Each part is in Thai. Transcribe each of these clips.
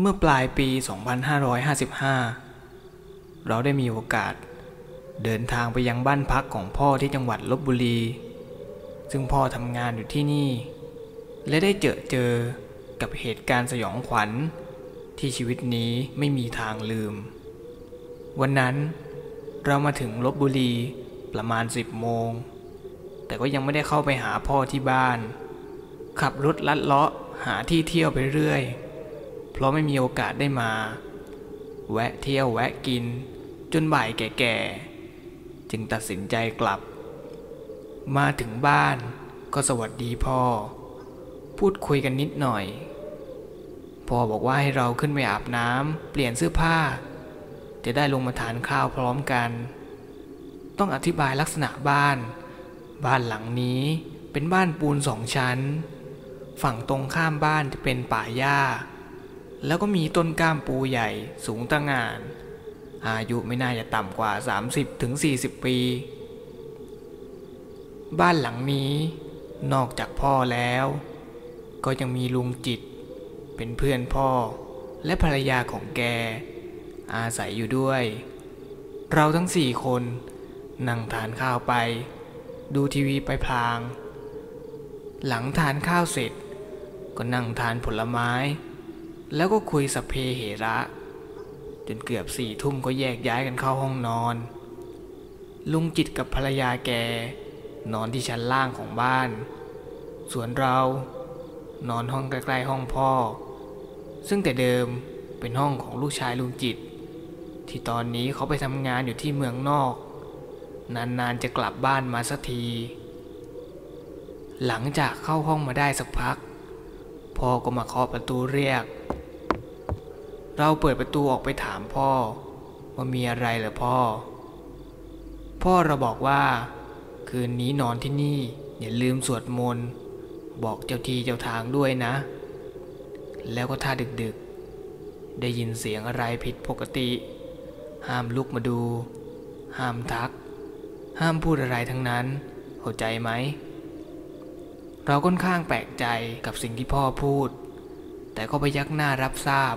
เมื่อปลายปี 2555 เราได้มีโอกาส เดินทางไปยังบ้านพักของพ่อที่จังหวัดลบบุรี ซึ่งพ่อทำงานอยู่ที่นี่ และได้เจอเจอกับเหตุการณ์สยองขวัญ ที่ชีวิตนี้ไม่มีทางลืม วันนั้นเรามาถึงลบบุรีประมาณ 10 โมง แต่ก็ยังไม่ได้เข้าไปหาพ่อที่บ้าน ขับรถลัดเลาะหาที่เที่ยวไปเรื่อย เพราะไม่มีโอกาสได้มา แวะเที่ยวแวะกิน จนบ่ายแก่ๆ จึงตัดสินใจกลับ มาถึงบ้านก็สวัสดีพ่อ พูดคุยกันนิดหน่อย พ่อบอกว่าให้เราขึ้นไปอาบน้ำเปลี่ยนเสื้อผ้า จะได้ลงมาทานข้าวพร้อมกัน ต้องอธิบายลักษณะบ้าน บ้านหลังนี้เป็นบ้านปูนสองชั้น ฝั่งตรงข้ามบ้านจะเป็นป่าหญ้า แล้วก็มีต้นก้ามปูใหญ่สูงตะงาน อายุไม่น่าจะต่ำกว่า 30-40 ปี บ้านหลังนี้นอกจากพ่อแล้ว ก็ยังมีลุงจิต เป็นเพื่อนพ่อและภรรยาของแก อาศัยอยู่ด้วย เราทั้งสี่คนนั่งทานข้าวไป ดูทีวีไปพลาง หลังทานข้าวเสร็จ ก็นั่งทานผลไม้ แล้วก็คุยสเพเหระ จนเกือบสี่ทุ่มก็แยกย้ายกันเข้าห้องนอน ลุงจิตกับภรรยาแก นอนที่ชั้นล่างของบ้าน ส่วนเรา นอนห้องใกล้ๆห้องพ่อ ซึ่งแต่เดิมเป็นห้องของลูกชายลุงจิต ที่ตอนนี้เขาไปทำงานอยู่ที่เมืองนอก นานๆจะกลับบ้านมาสักที หลังจากเข้าห้องมาได้สักพักพ่อก็มาเคาะประตูเรียก เราเปิดประตูออกไปถามพ่อ ว่ามีอะไรเหรอพ่อ พ่อเราบอกว่า คืนนี้นอนที่นี่ อย่าลืมสวดมนต์บอกเจ้าที่เจ้าทางด้วยนะ แล้วก็ถ้าดึกๆ ได้ยินเสียงอะไรผิดปกติ ห้ามลุกมาดู ห้ามทัก ห้ามพูดอะไรทั้งนั้น เข้าใจไหม เราค่อนข้างแปลกใจกับสิ่งที่พ่อพูด แต่ก็ไปยักหน้ารับทราบ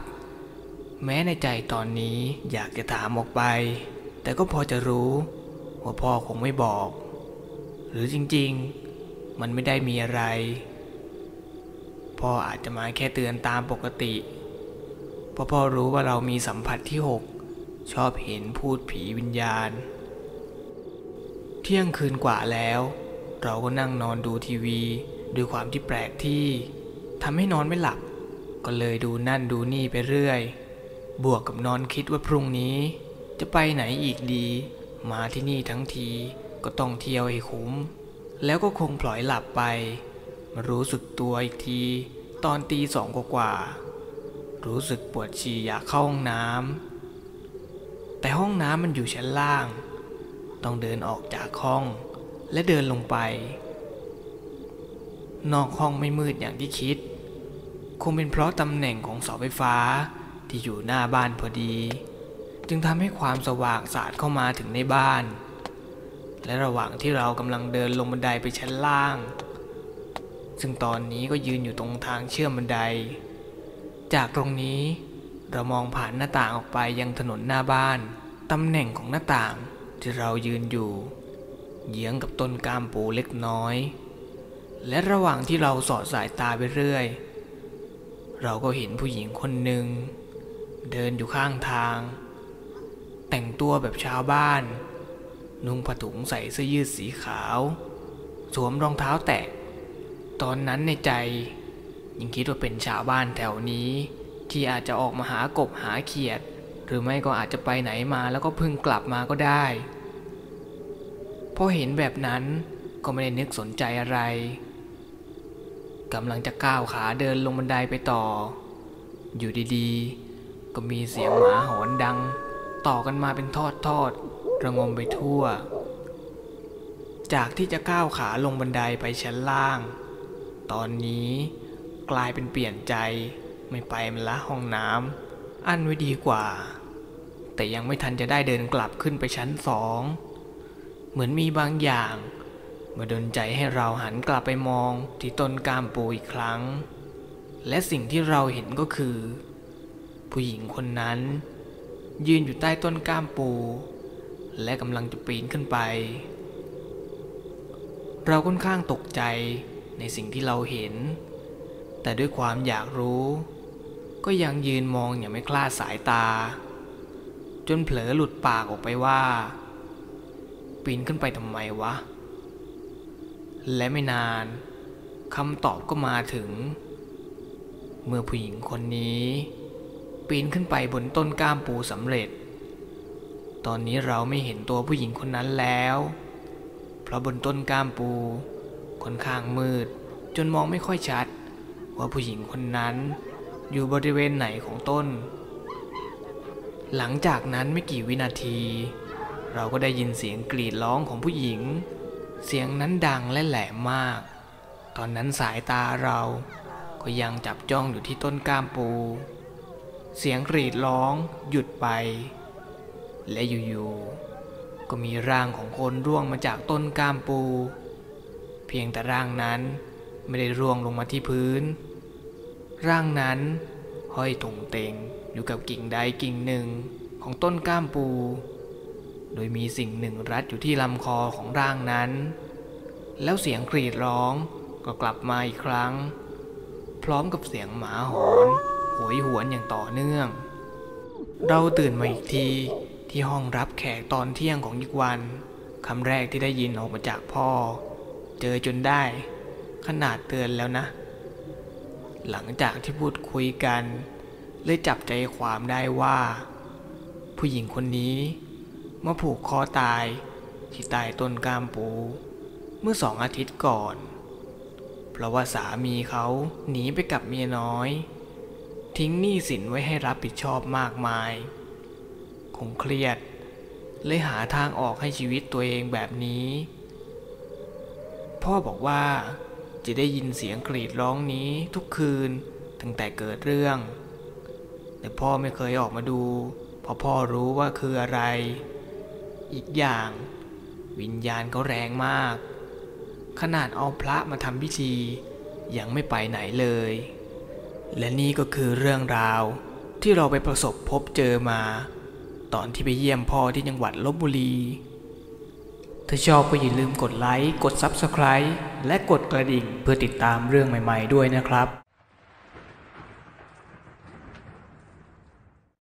แม้ในใจตอนนี้อยากจะถามออกไป แต่ก็พอจะรู้ว่าพ่อคงไม่บอก หรือจริงๆ มันไม่ได้มีอะไร พ่ออาจจะมาแค่เตือนตามปกติ เพราะพ่อรู้ว่าเรามีสัมผัสที่หกชอบเห็นพูดผีวิญญาณ เที่ยงคืนกว่าแล้ว เราก็นั่งนอนดูทีวี ด้วยความที่แปลกที่ทำให้นอนไม่หลับ ก็เลยดูนั่นดูนี่ไปเรื่อย บวกกับนอนคิดว่าพรุ่งนี้ จะไปไหนอีกดี มาที่นี่ทั้งทีก็ต้องเที่ยวให้คุ้ม แล้วก็คงปล่อยหลับไป มารู้สึกตัวอีกที ตอนตีสองกว่าๆรู้สึกปวดฉี่อยากเข้าห้องน้ำแต่ห้องน้ำมันอยู่ชั้นล่าง ต้องเดินออกจากห้องและเดินลงไป นอกห้องไม่มืดอย่างที่คิด คงเป็นเพราะตำแหน่งของเสาไฟฟ้า ที่อยู่หน้าบ้านพอดี จึงทำให้ความสว่างสาดเข้ามาถึงในบ้าน และระหว่างที่เรากำลังเดินลงบันไดไปชั้นล่าง ซึ่งตอนนี้ก็ยืนอยู่ตรงทางเชื่อมบันได จากตรงนี้เรามองผ่านหน้าต่างออกไปยังถนนหน้าบ้านตำแหน่งของหน้าต่างที่เรายืนอยู่เยื้องกับต้นกามปูเล็กน้อย และระหว่างที่เราสอดสายตาไปเรื่อย เราก็เห็นผู้หญิงคนหนึ่ง เดินอยู่ข้างทาง แต่งตัวแบบชาวบ้าน นุ่งผ้าถุงใส่เสื้อยืดสีขาว สวมรองเท้าแตะ ตอนนั้นในใจยังคิดว่าเป็นชาวบ้านแถวนี้ ที่อาจจะออกมาหากบหาเขียด หรือไม่ก็อาจจะไปไหนมาแล้วก็เพิ่งกลับมาก็ได้พอเห็นแบบนั้นก็ไม่ได้นึกสนใจอะไรกำลังจะก้าวขาเดินลงบันไดไปต่อ อยู่ดีๆ ก็มีเสียงหมาหอนดัง ต่อกันมาเป็นทอดทอดๆระงมไปทั่ว จากที่จะก้าวขาลงบันไดไปชั้นล่าง ตอนนี้กลายเป็นเปลี่ยนใจไม่ไปมันละห้องน้ำอันไว้ดีกว่า แต่ยังไม่ทันจะได้เดินกลับขึ้นไปชั้นสองเหมือนมีบางอย่างมาดนใจให้เราหันกลับไปมองที่ต้นกามปูอีกครั้ง และสิ่งที่เราเห็นก็คือ ผู้หญิงคนนั้น ยืนอยู่ใต้ต้นก้ามปู และกำลังจะปีนขึ้นไป เราค่อนข้างตกใจในสิ่งที่เราเห็น แต่ด้วยความอยากรู้ ก็ยังยืนมองอย่างไม่คลาดสายตา จนเผลอหลุดปากออกไปว่า ปีนขึ้นไปทำไมวะ และไม่นานคำตอบก็มาถึง เมื่อผู้หญิงคนนี้ ปีนขึ้นไปบนต้นก้ามปูสำเร็จ ตอนนี้เราไม่เห็นตัวผู้หญิงคนนั้นแล้ว เพราะบนต้นก้ามปูค่อนข้างมืด จนมองไม่ค่อยชัด ว่าผู้หญิงคนนั้นอยู่บริเวณไหนของต้น หลังจากนั้นไม่กี่วินาที เราก็ได้ยินเสียงกรีดร้องของผู้หญิง เสียงนั้นดังและแหลมมาก ตอนนั้นสายตาเราก็ยังจับจ้องอยู่ที่ต้นก้ามปู เสียงกรีดร้องหยุดไป และอยู่ๆก็มีร่างของคนร่วงมาจากต้นก้ามปู เพียงแต่ร่างนั้นไม่ได้ร่วงลงมาที่พื้น ร่างนั้นห้อยถงเตงอยู่กับกิ่งใดกิ่งหนึ่งของต้นก้ามปู โดยมีสิ่งหนึ่งรัดอยู่ที่ลำคอของร่างนั้น แล้วเสียงกรีดร้องก็กลับมาอีกครั้ง พร้อมกับเสียงหมาหอน โหยหวนอย่างต่อเนื่อง เราตื่นมาอีกทีที่ห้องรับแขกตอนเที่ยงของอีกวันคำแรกที่ได้ยินออกมาจากพ่อ เจอจนได้ ขนาดเตือนแล้วนะ หลังจากที่พูดคุยกันเลยจับใจความได้ว่า ผู้หญิงคนนี้มาผูกคอตายที่ใต้ต้นกามปู เมื่อสองอาทิตย์ก่อน เพราะว่าสามีเขาหนีไปกับเมียน้อย ทิ้งหนี้สินไว้ให้รับผิดชอบมากมาย คงเครียด เลยหาทางออกให้ชีวิตตัวเองแบบนี้ พ่อบอกว่าจะได้ยินเสียงกรีดร้องนี้ทุกคืนตั้งแต่เกิดเรื่อง แต่พ่อไม่เคยออกมาดู เพราะพ่อรู้ว่าคืออะไร อีกอย่าง วิญญาณเขาแรงมาก ขนาดเอาพระมาทำพิธียังไม่ไปไหนเลย และนี่ก็คือเรื่องราวที่เราไปประสบพบเจอมา ตอนที่ไปเยี่ยมพ่อที่จังหวัดลบบุรี ถ้าชอบก็อย่าลืมกดไลค์ กด Subscribe และกดกระดิ่งเพื่อติดตามเรื่องใหม่ ๆ ด้วยนะครับ